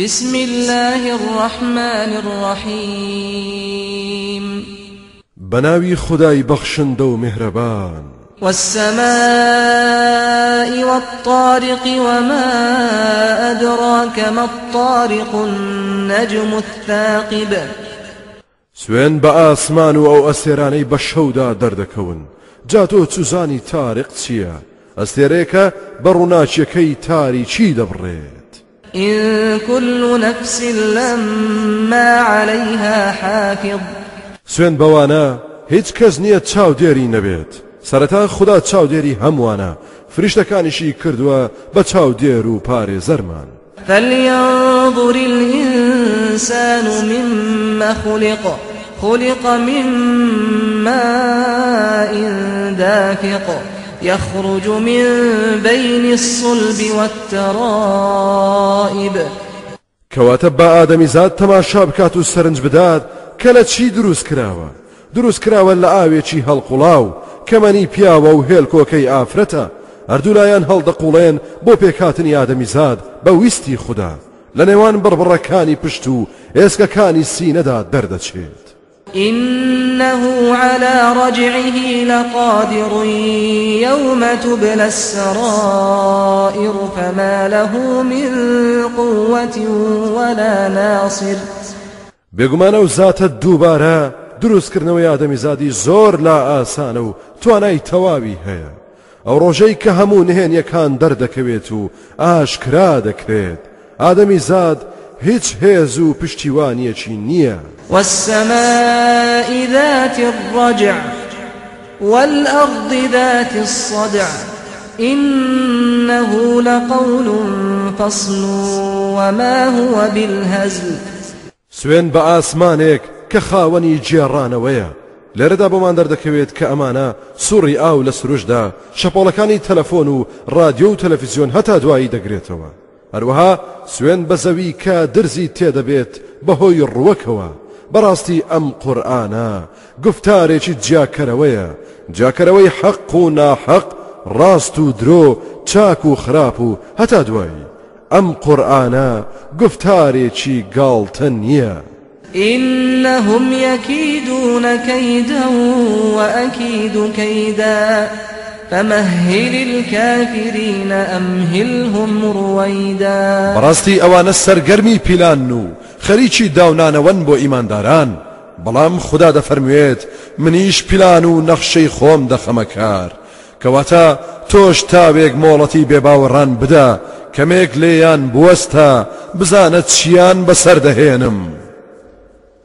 بسم الله الرحمن الرحيم بەناوی خودای بەخشندە و میهرەبان والسماء والطارق وما أدراك ما الطارق النجم الثاقب سوێن بە ئاسمان و ئەو ئەستێرانەی بە شەودا دەردەکەون جا تۆ چوزانی تارق چییە؟ ئەستێرەیەکە بە ڕووناچیەکەی تاری چی دەبڕێت؟ إن كل نفس لما عليها حافظ. سوێن بەوانە هیچ کەس نییە چاودێری نەبێت. سەرەتا خوددا چاودێری هەمووانە. فریشتەکانیشی کردووە بە چاودێر و پارێ زەرمان. فلينظر الإنسان مما خلق. خلق من ماء دافق. يخرج من بين الصلب والترائب. کەواتە بە ئادەمی زاد تەماشا بکات و سەرنج بدات کە لە چی دروست کراوە؟ دروست کراوە لە ئاوێکی هەڵقوڵاو کە مەنی پیاوە و هێلکۆکەی ئافرەتە هەردوولایەن هەڵدەقوڵێن بۆ پێکهاتنی ئادەمی زاد بە ویستی خودا. لە نێوان بڕبڕەکانی پشت و ئێسکەکانی سینەدا دەردەچێت. إنه على رجعه لقادر يوم تبلى السرائر فما له من قوة ولا ناصر. بێگومانە و زاتە دووبارە دروستکردنەوەی ئادەمی زادی زۆر لا ئاسانە و توانای تەواوی هەیە. ئەو ڕۆژەی کە هەموو نهێنیەکان دەردەکەوێت و ئاشکرا دەکرێت. زاد هیچ هێز و پشتیوانیەکی نییە. والسماء ذات الرجع والأرض ذات الصدع إنه لقول فصل وما هو بالهزل. سوێن بە ئاسمانێک کە خاوەنی جێڕانەوەیە. لێرەدا بۆمان دەردەکەوێت کە ئەمانە سوڕی ئاو لە سروشدا شەپۆڵەکانی تەلەفۆن و رادیۆ و تەلەڤیزیۆن هەتا دوایی دەگرێتەوە. هەروەها سوێن بە زەوی کە درزی تێدەبێت بەهۆی ڕووەکەوە. بەڕاستی ئەم قورآانە گفتارێکی جیاکەرەوەیە. جاکەرەوەی حەق و ناحەق ڕاست و درۆ چاک و خراپ و هەتا دوایی ئەم قورآانە گفتارێکی گاڵتە نییە. إنهم يكيدون كيدا وأكيد كيدا. فمهل الكافرين أمهلهم رويدا. بەڕاستی ئەوانە سەرگەرمی پیلان و خەریکی داونانەوەن بۆ ئیمانداران. بەڵام خدا دەفەرموێت منیش پیلان و نەخشەی خۆم دەخەمەکار. کەواتە تۆش تاوێک مۆڵەتی بێباوەڕان بدە کەمێک لێیان بوەستە بزانە چیان بەسەر دەهێنم.